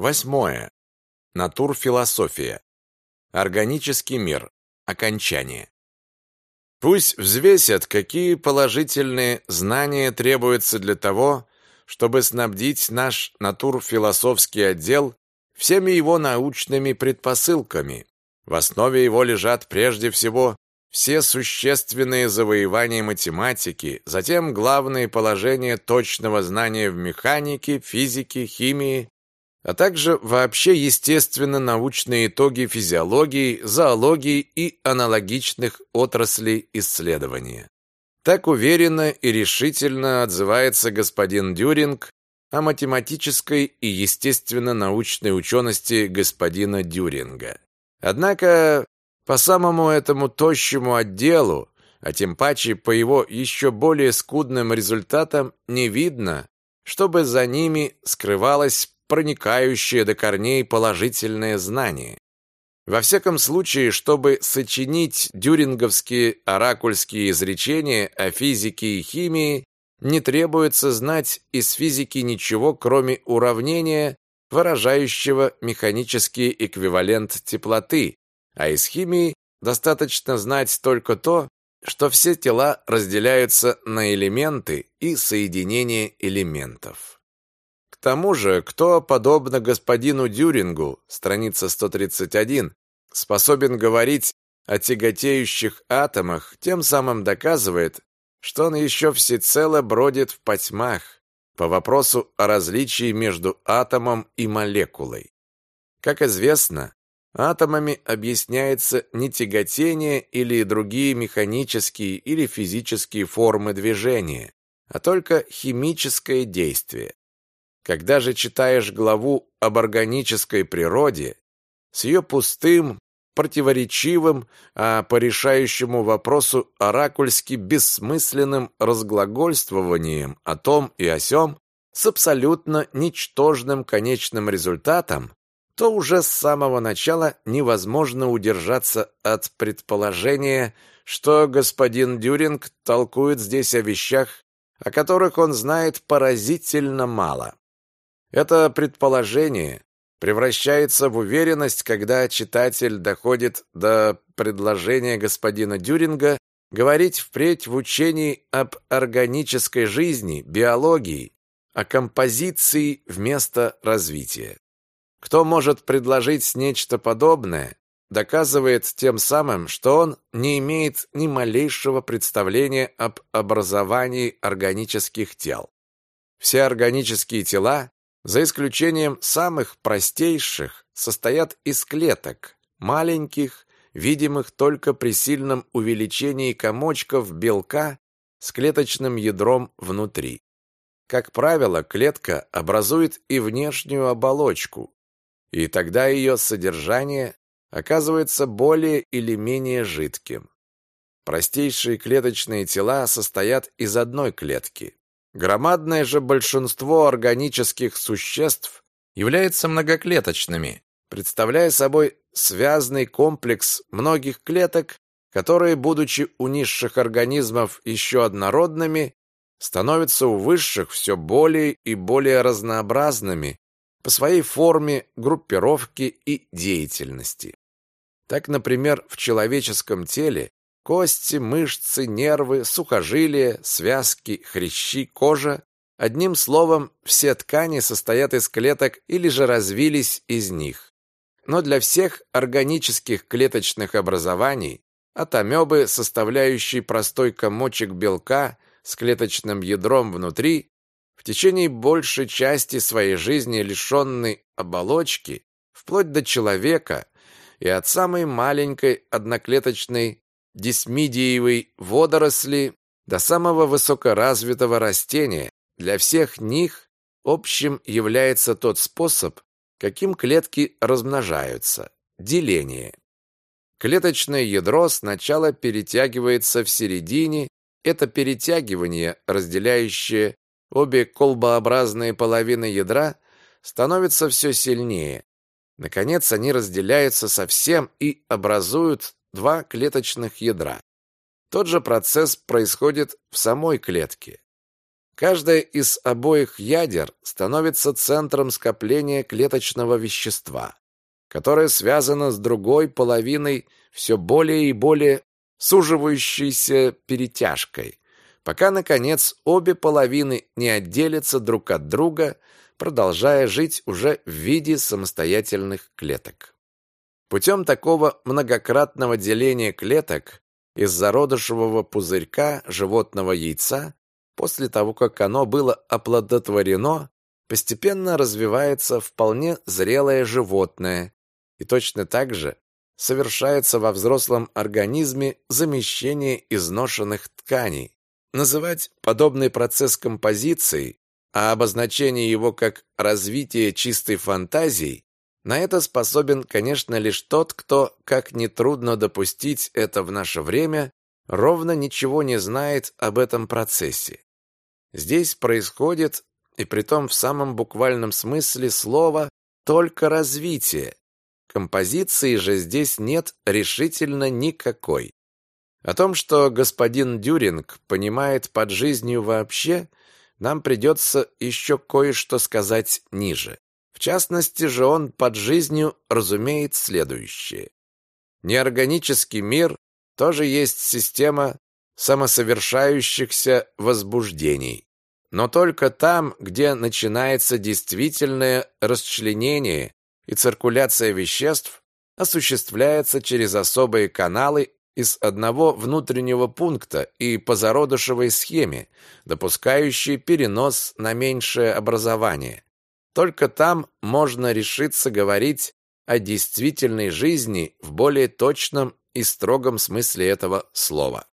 Восьмое. Натурфилософия. Органический мир. Окончание. Пусть взвесят, какие положительные знания требуются для того, чтобы снабдить наш натурфилософский отдел всеми его научными предпосылками. В основе его лежат прежде всего все существенные завоевания математики, затем главные положения точного знания в механике, физике, химии, а также вообще естественно-научные итоги физиологии, зоологии и аналогичных отраслей исследования. Так уверенно и решительно отзывается господин Дюринг о математической и естественно-научной учености господина Дюринга. Однако по самому этому тощему отделу, а тем паче по его еще более скудным результатам, не видно, чтобы за ними скрывалось проникающее до корней положительное знание. Во всяком случае, чтобы сочинить дюринговские оракульские изречения о физике и химии, не требуется знать из физики ничего, кроме уравнения, выражающего механический эквивалент теплоты, а из химии достаточно знать только то, что все тела разделяются на элементы и соединения элементов. Тому же, кто, подобно господину Дюрингу, страница 131, способен говорить о тяготеющих атомах, тем самым доказывает, что он еще всецело бродит в потьмах по вопросу о различии между атомом и молекулой. Как известно, Атомами объясняется не тяготение или другие механические или физические формы движения, а только химическое действие. Когда же читаешь главу об органической природе, с ее пустым, противоречивым, а по решающему вопросу оракульски бессмысленным разглагольствованием о том и о сём, с абсолютно ничтожным конечным результатом, то уже с самого начала невозможно удержаться от предположения, что господин Дюринг толкует здесь о вещах, о которых он знает поразительно мало. Это предположение превращается в уверенность, когда читатель доходит до предложения господина Дюринга говорить впредь в учении об органической жизни, биологии, о композиции вместо развития. Кто может предложить нечто подобное, доказывает тем самым, что он не имеет ни малейшего представления об образовании органических тел. Все органические тела, за исключением самых простейших, состоят из клеток, маленьких, видимых только при сильном увеличении комочков белка с клеточным ядром внутри. Как правило, клетка образует и внешнюю оболочку, и тогда ее содержание оказывается более или менее жидким. Простейшие клеточные тела состоят из одной клетки. Громадное же большинство органических существ является многоклеточными, представляя собой связанный комплекс многих клеток, которые, будучи у низших организмов еще однородными, становятся у высших все более и более разнообразными по своей форме, группировке и деятельности. Так, например, в человеческом теле кости, мышцы, нервы, сухожилия, связки, хрящи, кожа Одним словом, все ткани состоят из клеток или же развились из них. Но для всех органических клеточных образований, от амебы, составляющей простой комочек белка с клеточным ядром внутри, в течение большей части своей жизни лишенный оболочки, вплоть до человека и от самой маленькой одноклеточной дисмидиевой водоросли до самого высокоразвитого растения, для всех них общим является тот способ, каким клетки размножаются – деление. Клеточное ядро сначала перетягивается в середине, это перетягивание, разделяющее Обе колбообразные половины ядра становятся все сильнее. Наконец они разделяются совсем и образуют два клеточных ядра. Тот же процесс происходит в самой клетке. Каждая из обоих ядер становится центром скопления клеточного вещества, которое связано с другой половиной все более и более суживающейся перетяжкой, пока, наконец, обе половины не отделятся друг от друга, продолжая жить уже в виде самостоятельных клеток. Путем такого многократного деления клеток из зародышевого пузырька животного яйца, после того, как оно было оплодотворено, постепенно развивается вполне зрелое животное, и точно так же совершается во взрослом организме замещение изношенных тканей. Называть подобный процесс композицией, а обозначение его как развитие чистой фантазии на это способен, конечно, лишь тот, кто, как нетрудно допустить это в наше время, ровно ничего не знает об этом процессе. Здесь происходит, и притом в самом буквальном смысле слова, только развитие. Композиции же здесь нет решительно никакой. О том, что господин Дюринг понимает под жизнью вообще, нам придется еще кое-что сказать ниже. В частности же он под жизнью разумеет следующее. Неорганический мир тоже есть система самосовершающихся возбуждений. Но только там, где начинается действительное расчленение и циркуляция веществ, осуществляется через особые каналы из одного внутреннего пункта и по зародышевой схеме, допускающей перенос на меньшее образование. Только там можно решиться говорить о действительной жизни в более точном и строгом смысле этого слова.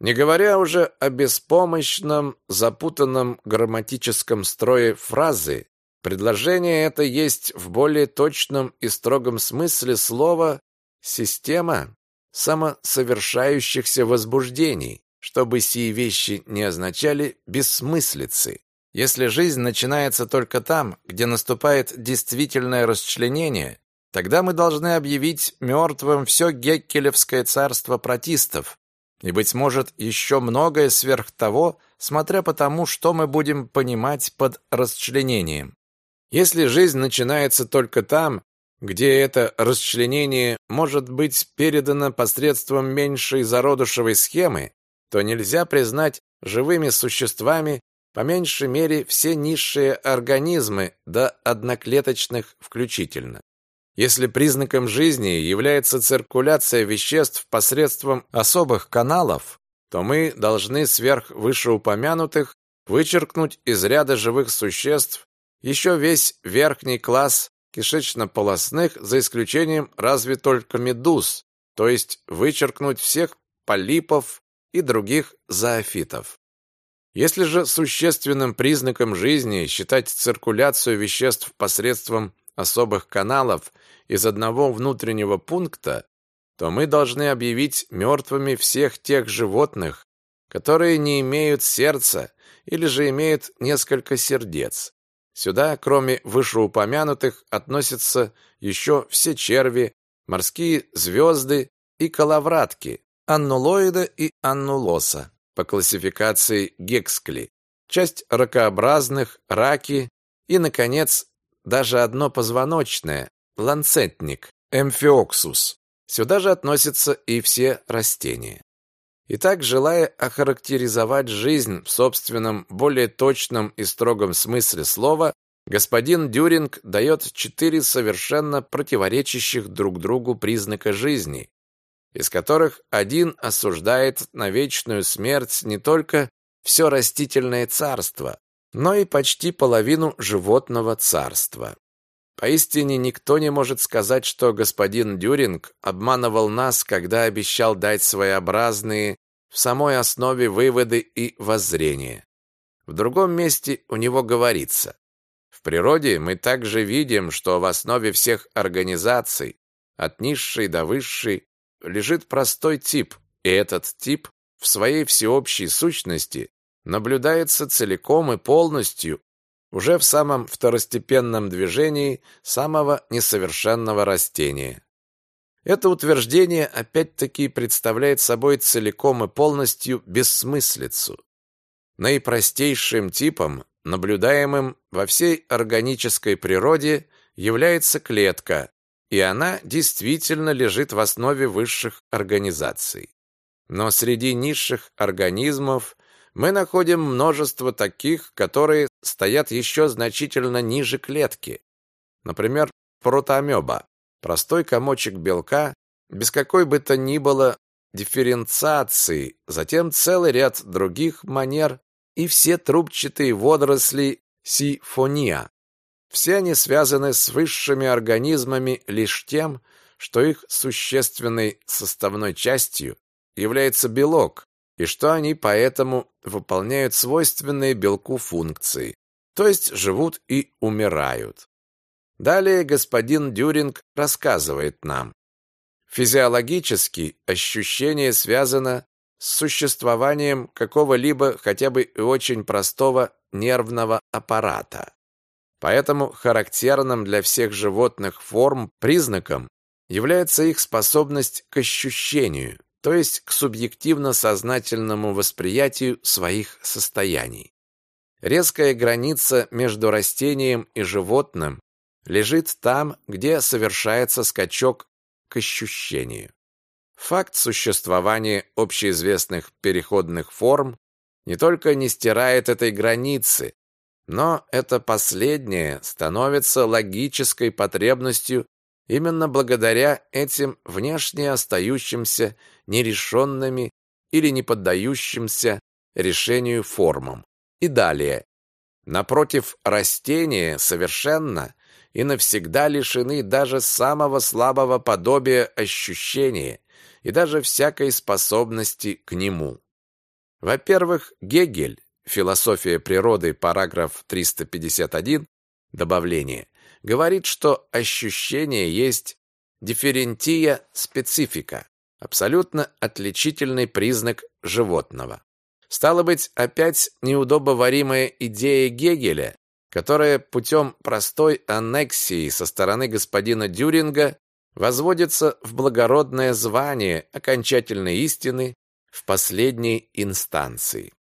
Не говоря уже о беспомощном, запутанном грамматическом строе фразы, предложение это есть в более точном и строгом смысле слова «система самосовершающихся возбуждений», чтобы сии вещи не означали бессмыслицы. Если жизнь начинается только там, где наступает действительное расчленение, тогда мы должны объявить мертвым все геккелевское царство протистов, и, быть может, еще многое сверх того, смотря по тому, что мы будем понимать под расчленением. Если жизнь начинается только там, где это расчленение может быть передано посредством меньшей зародышевой схемы, то нельзя признать живыми существами по меньшей мере все низшие организмы до одноклеточных включительно. Если признаком жизни является циркуляция веществ посредством особых каналов, то мы должны сверх вышеупомянутых вычеркнуть из ряда живых существ еще весь верхний класс кишечно-полосных, за исключением разве только медуз, то есть вычеркнуть всех полипов и других зоофитов. Если же существенным признаком жизни считать циркуляцию веществ посредством особых каналов из одного внутреннего пункта, то мы должны объявить мертвыми всех тех животных, которые не имеют сердца или же имеют несколько сердец. Сюда, кроме вышеупомянутых, относятся еще все черви, морские звезды и коловратки, аннулоида и аннулоса по классификации Гекскли, часть ракообразных, раки и, наконец, даже одно позвоночное, ланцетник, эмфиоксус. Сюда же относятся и все растения. Итак, желая охарактеризовать жизнь в собственном, более точном и строгом смысле слова, господин Дюринг дает четыре совершенно противоречащих друг другу признака жизни, из которых один осуждает на вечную смерть не только все растительное царство, но и почти половину животного царства. Поистине никто не может сказать, что господин Дюринг обманывал нас, когда обещал дать своеобразные в самой основе выводы и воззрения. В другом месте у него говорится: в природе мы также видим, что в основе всех организаций, от низшей до высшей, лежит простой тип, и этот тип в своей всеобщей сущности наблюдается целиком и полностью уже в самом второстепенном движении самого несовершенного растения. Это утверждение опять-таки представляет собой целиком и полностью бессмыслицу. Наипростейшим типом, наблюдаемым во всей органической природе, является клетка, и она действительно лежит в основе высших организаций. Но среди низших организмов мы находим множество таких, которые стоят еще значительно ниже клетки. Например, протоамеба, простой комочек белка, без какой бы то ни было дифференциации, затем целый ряд других манер и все трубчатые водоросли сифония. Все они связаны с высшими организмами лишь тем, что их существенной составной частью является белок, и что они поэтому выполняют свойственные белку функции, то есть живут и умирают. Далее господин Дюринг рассказывает нам. Физиологически ощущение связано с существованием какого-либо хотя бы очень простого нервного аппарата. Поэтому характерным для всех животных форм признаком является их способность к ощущению, то есть к субъективно-сознательному восприятию своих состояний. Резкая граница между растением и животным лежит там, где совершается скачок к ощущению. Факт существования общеизвестных переходных форм не только не стирает этой границы, но это последнее становится логической потребностью именно благодаря этим внешне остающимся нерешенными или не поддающимся решению формам. И далее. Напротив, растения совершенно и навсегда лишены даже самого слабого подобия ощущения и даже всякой способности к нему. Во-первых, Гегель, Философия природы, параграф 351, добавление, говорит, что ощущение есть дифферентия специфика, абсолютно отличительный признак животного. Стало быть, опять неудобоваримая идея Гегеля, которая путем простой аннексии со стороны господина Дюринга возводится в благородное звание окончательной истины в последней инстанции.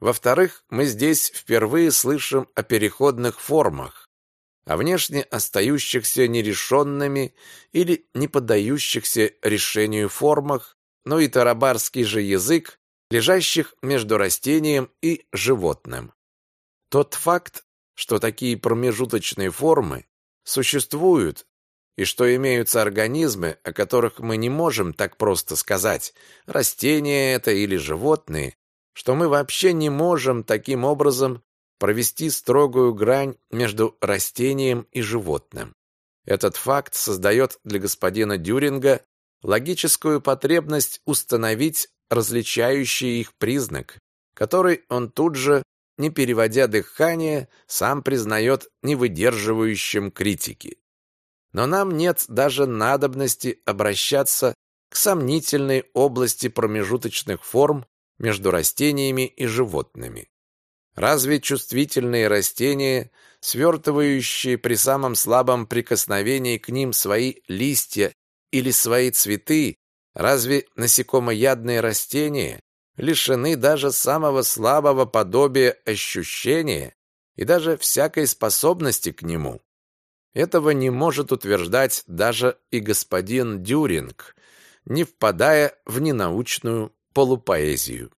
Во-вторых, мы здесь впервые слышим о переходных формах, о внешне остающихся нерешенными или не поддающихся решению формах, но и тарабарский же язык, лежащих между растением и животным. Тот факт, что такие промежуточные формы существуют и что имеются организмы, о которых мы не можем так просто сказать, растения это или животные, что мы вообще не можем таким образом провести строгую грань между растением и животным. Этот факт создает для господина Дюринга логическую потребность установить различающий их признак, который он тут же, не переводя дыхание, сам признает невыдерживающим критики. Но нам нет даже надобности обращаться к сомнительной области промежуточных форм между растениями и животными. Разве чувствительные растения, свертывающие при самом слабом прикосновении к ним свои листья или свои цветы, разве насекомоядные растения лишены даже самого слабого подобия ощущения и даже всякой способности к нему? Этого не может утверждать даже и господин Дюринг, не впадая в ненаучную полупоэзию.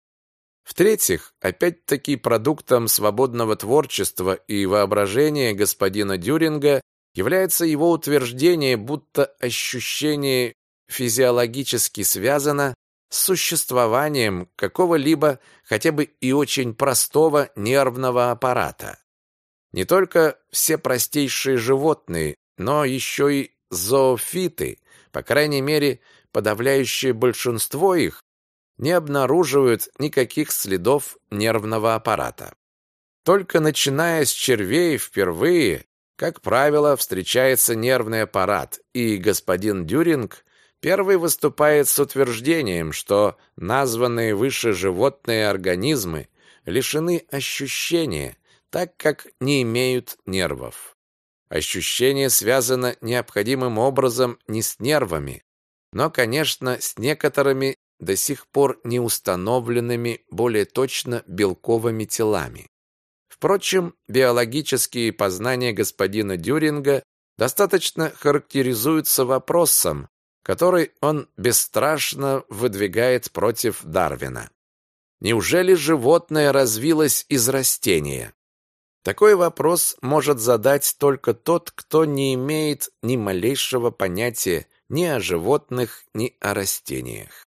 В-третьих, опять-таки продуктом свободного творчества и воображения господина Дюринга является его утверждение, будто ощущение физиологически связано с существованием какого-либо хотя бы и очень простого нервного аппарата. Не только все простейшие животные, но еще и зоофиты, по крайней мере, подавляющее большинство их, не обнаруживают никаких следов нервного аппарата. Только начиная с червей впервые, как правило, встречается нервный аппарат, и господин Дюринг первый выступает с утверждением, что названные выше животные организмы лишены ощущения, так как не имеют нервов. Ощущение связано необходимым образом не с нервами, но, конечно, с некоторыми до сих пор не установленными более точно белковыми телами. Впрочем, биологические познания господина Дюринга достаточно характеризуются вопросом, который он бесстрашно выдвигает против Дарвина. Неужели животное развилось из растения? Такой вопрос может задать только тот, кто не имеет ни малейшего понятия ни о животных, ни о растениях.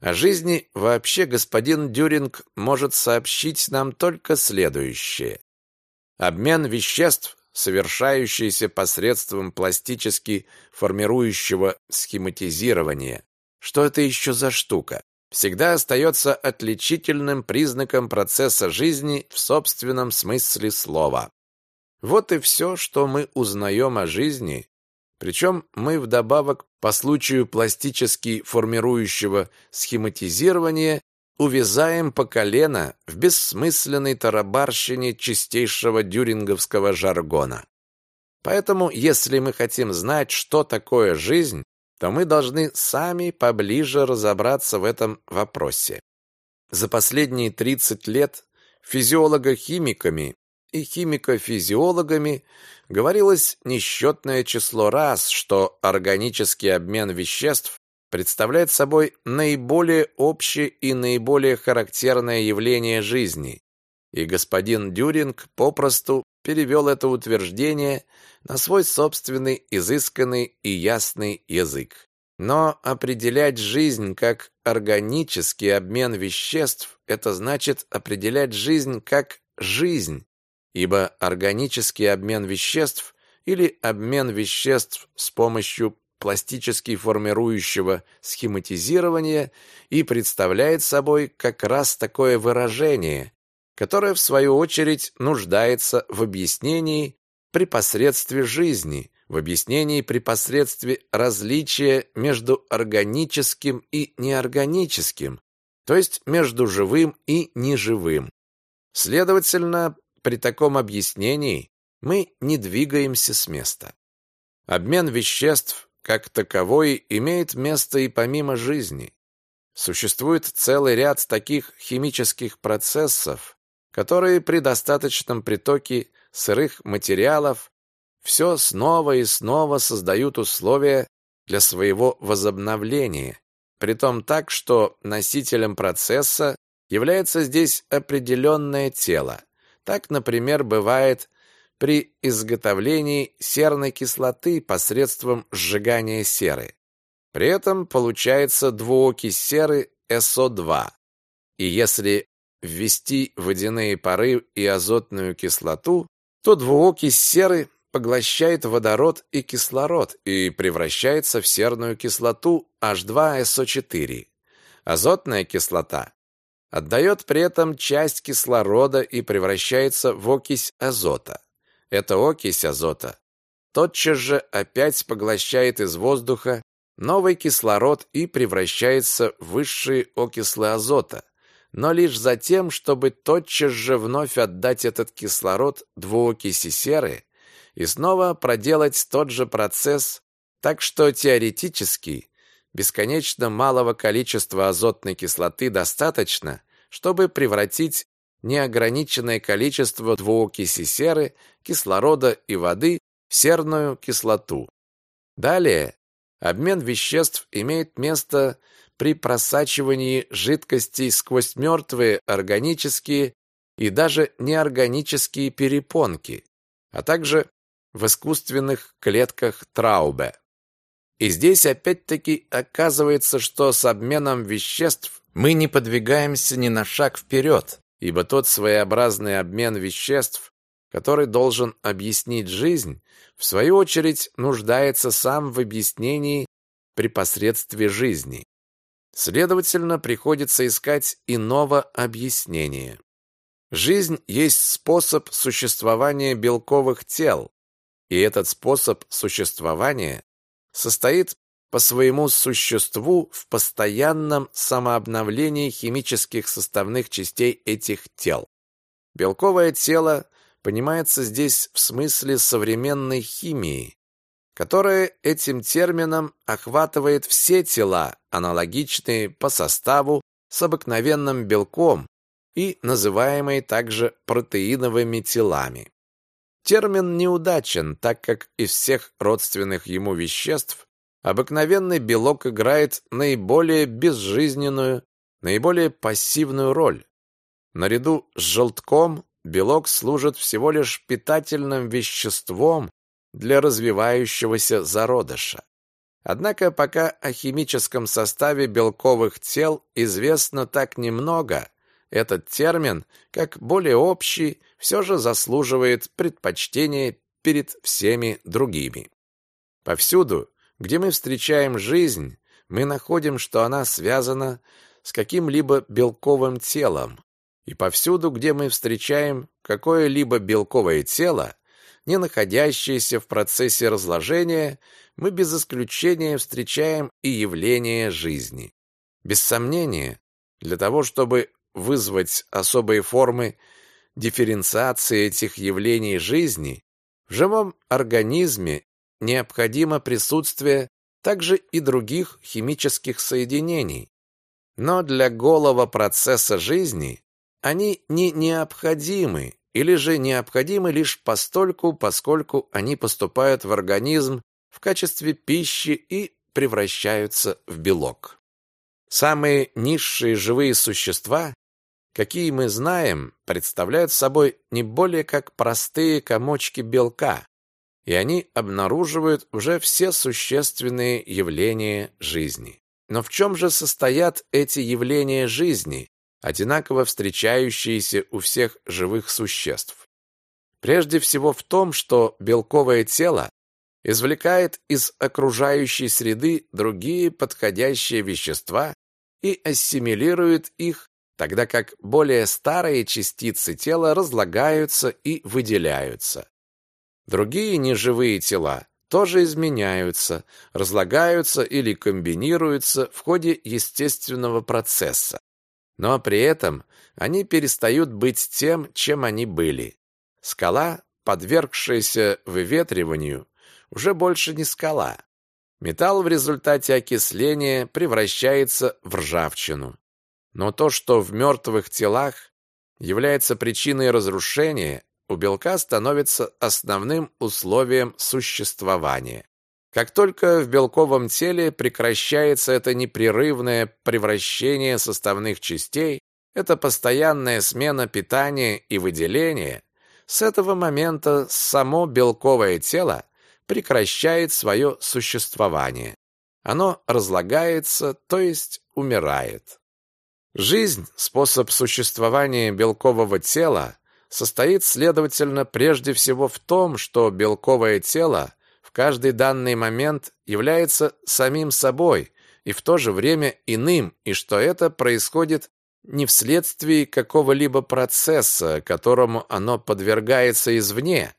О жизни вообще господин Дюринг может сообщить нам только следующее. Обмен веществ, совершающийся посредством пластически формирующего схематизирования, что это еще за штука, всегда остается отличительным признаком процесса жизни в собственном смысле слова. Вот и все, что мы узнаем о жизни, причем мы вдобавок по случаю пластически формирующего схематизирования увязаем по колено в бессмысленной тарабарщине чистейшего дюринговского жаргона. Поэтому, если мы хотим знать, что такое жизнь, то мы должны сами поближе разобраться в этом вопросе. За последние 30 лет физиолого-химиками и химико-физиологами говорилось несчетное число раз, что органический обмен веществ представляет собой наиболее общее и наиболее характерное явление жизни. И господин Дюринг попросту перевел это утверждение на свой собственный изысканный и ясный язык. Но определять жизнь как органический обмен веществ – это значит определять жизнь как жизнь, ибо органический обмен веществ или обмен веществ с помощью пластически формирующего схематизирования и представляет собой как раз такое выражение, которое в свою очередь нуждается в объяснении при посредстве жизни, в объяснении при посредстве различия между органическим и неорганическим, то есть между живым и неживым. Следовательно, при таком объяснении мы не двигаемся с места. Обмен веществ как таковой имеет место и помимо жизни. Существует целый ряд таких химических процессов, которые при достаточном притоке сырых материалов все снова и снова создают условия для своего возобновления, притом так, что носителем процесса является здесь определенное тело, так, например, бывает при изготовлении серной кислоты посредством сжигания серы. При этом получается двуокись серы СО2. И если ввести водяные пары и азотную кислоту, то двуокись серы поглощает водород и кислород и превращается в серную кислоту H2SO4. Азотная кислота отдает при этом часть кислорода и превращается в окись азота. Эта окись азота тотчас же опять поглощает из воздуха новый кислород и превращается в высшие окислы азота, но лишь за тем, чтобы тотчас же вновь отдать этот кислород двуокиси серы и снова проделать тот же процесс, так что теоретически бесконечно малого количества азотной кислоты достаточно, чтобы превратить неограниченное количество двуокиси серы, кислорода и воды в серную кислоту. Далее, обмен веществ имеет место при просачивании жидкостей сквозь мертвые органические и даже неорганические перепонки, а также в искусственных клетках Траубе. И здесь опять-таки оказывается, что с обменом веществ мы не подвигаемся ни на шаг вперед, ибо тот своеобразный обмен веществ, который должен объяснить жизнь, в свою очередь нуждается сам в объяснении при посредстве жизни. Следовательно, приходится искать иного объяснения. Жизнь есть способ существования белковых тел, и этот способ существования состоит по своему существу в постоянном самообновлении химических составных частей этих тел. Белковое тело понимается здесь в смысле современной химии, которое этим термином охватывает все тела, аналогичные по составу с обыкновенным белком и называемые также протеиновыми телами. Термин неудачен, так как из всех родственных ему веществ обыкновенный белок играет наиболее безжизненную, наиболее пассивную роль. Наряду с желтком белок служит всего лишь питательным веществом для развивающегося зародыша. Однако пока о химическом составе белковых тел известно так немного, этот термин, как более общий, все же заслуживает предпочтения перед всеми другими. Повсюду, где мы встречаем жизнь, мы находим, что она связана с каким-либо белковым телом. И повсюду, где мы встречаем какое-либо белковое тело, не находящееся в процессе разложения, мы без исключения встречаем и явление жизни. Без сомнения, для того, чтобы вызвать особые формы дифференциации этих явлений жизни, в живом организме необходимо присутствие также и других химических соединений. Но для голого процесса жизни они не необходимы или же необходимы лишь постольку, поскольку они поступают в организм в качестве пищи и превращаются в белок. Самые низшие живые существа какие мы знаем, представляют собой не более как простые комочки белка, и они обнаруживают уже все существенные явления жизни. Но в чем же состоят эти явления жизни, одинаково встречающиеся у всех живых существ? Прежде всего в том, что белковое тело извлекает из окружающей среды другие подходящие вещества и ассимилирует их тогда как более старые частицы тела разлагаются и выделяются. Другие неживые тела тоже изменяются, разлагаются или комбинируются в ходе естественного процесса. Но при этом они перестают быть тем, чем они были. Скала, подвергшаяся выветриванию, уже больше не скала. Металл в результате окисления превращается в ржавчину. Но то, что в мертвых телах является причиной разрушения, у белка становится основным условием существования. Как только в белковом теле прекращается это непрерывное превращение составных частей, это постоянная смена питания и выделения, с этого момента само белковое тело прекращает свое существование. Оно разлагается, то есть умирает. Жизнь, способ существования белкового тела, состоит, следовательно, прежде всего в том, что белковое тело в каждый данный момент является самим собой и в то же время иным, и что это происходит не вследствие какого-либо процесса, которому оно подвергается извне,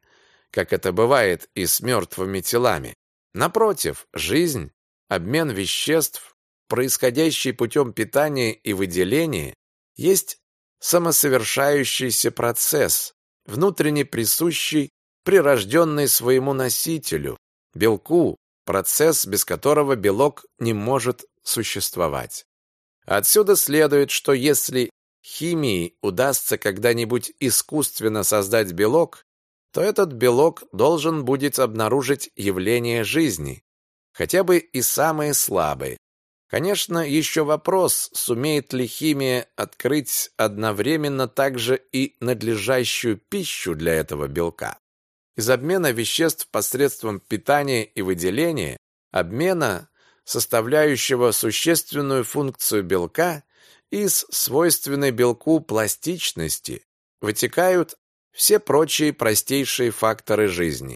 как это бывает и с мертвыми телами. Напротив, жизнь, обмен веществ, происходящий путем питания и выделения, есть самосовершающийся процесс, внутренне присущий, прирожденный своему носителю, белку, процесс, без которого белок не может существовать. Отсюда следует, что если химии удастся когда-нибудь искусственно создать белок, то этот белок должен будет обнаружить явление жизни, хотя бы и самые слабые, Конечно, еще вопрос, сумеет ли химия открыть одновременно также и надлежащую пищу для этого белка. Из обмена веществ посредством питания и выделения, обмена, составляющего существенную функцию белка, из свойственной белку пластичности вытекают все прочие простейшие факторы жизни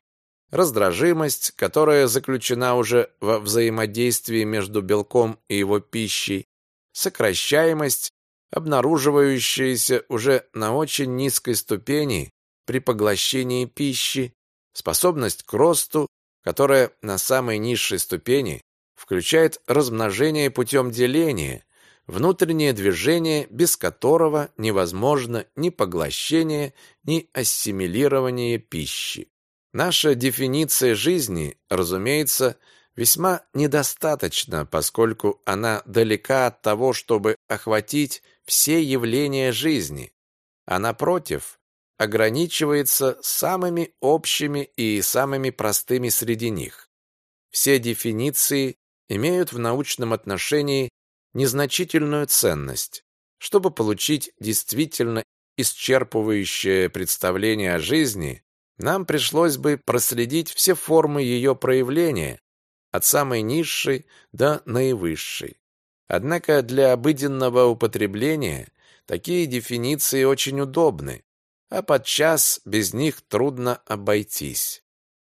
раздражимость, которая заключена уже во взаимодействии между белком и его пищей, сокращаемость, обнаруживающаяся уже на очень низкой ступени при поглощении пищи, способность к росту, которая на самой низшей ступени включает размножение путем деления, внутреннее движение, без которого невозможно ни поглощение, ни ассимилирование пищи. Наша дефиниция жизни, разумеется, весьма недостаточна, поскольку она далека от того, чтобы охватить все явления жизни, а напротив, ограничивается самыми общими и самыми простыми среди них. Все дефиниции имеют в научном отношении незначительную ценность. Чтобы получить действительно исчерпывающее представление о жизни, нам пришлось бы проследить все формы ее проявления, от самой низшей до наивысшей. Однако для обыденного употребления такие дефиниции очень удобны, а подчас без них трудно обойтись.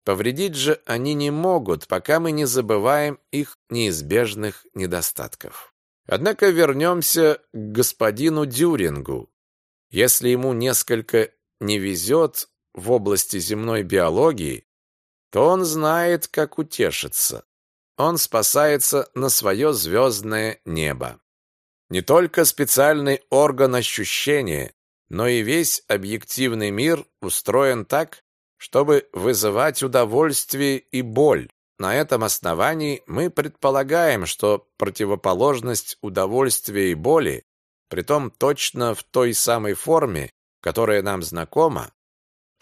Повредить же они не могут, пока мы не забываем их неизбежных недостатков. Однако вернемся к господину Дюрингу. Если ему несколько не везет в области земной биологии, то он знает, как утешиться. Он спасается на свое звездное небо. Не только специальный орган ощущения, но и весь объективный мир устроен так, чтобы вызывать удовольствие и боль. На этом основании мы предполагаем, что противоположность удовольствия и боли, притом точно в той самой форме, которая нам знакома,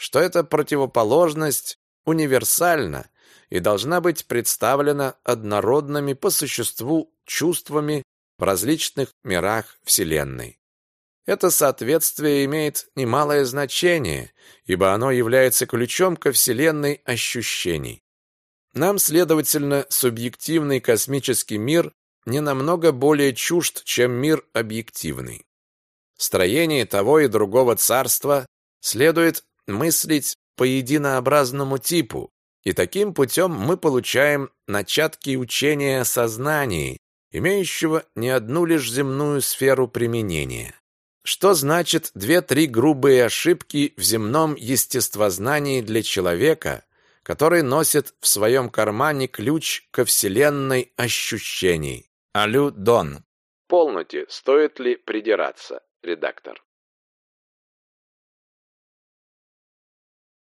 что эта противоположность универсальна и должна быть представлена однородными по существу чувствами в различных мирах Вселенной. Это соответствие имеет немалое значение, ибо оно является ключом ко Вселенной ощущений. Нам, следовательно, субъективный космический мир не намного более чужд, чем мир объективный. Строение того и другого царства следует мыслить по единообразному типу, и таким путем мы получаем начатки учения о имеющего не одну лишь земную сферу применения. Что значит две-три грубые ошибки в земном естествознании для человека, который носит в своем кармане ключ ко вселенной ощущений? Алю Дон. Полноте, стоит ли придираться, редактор?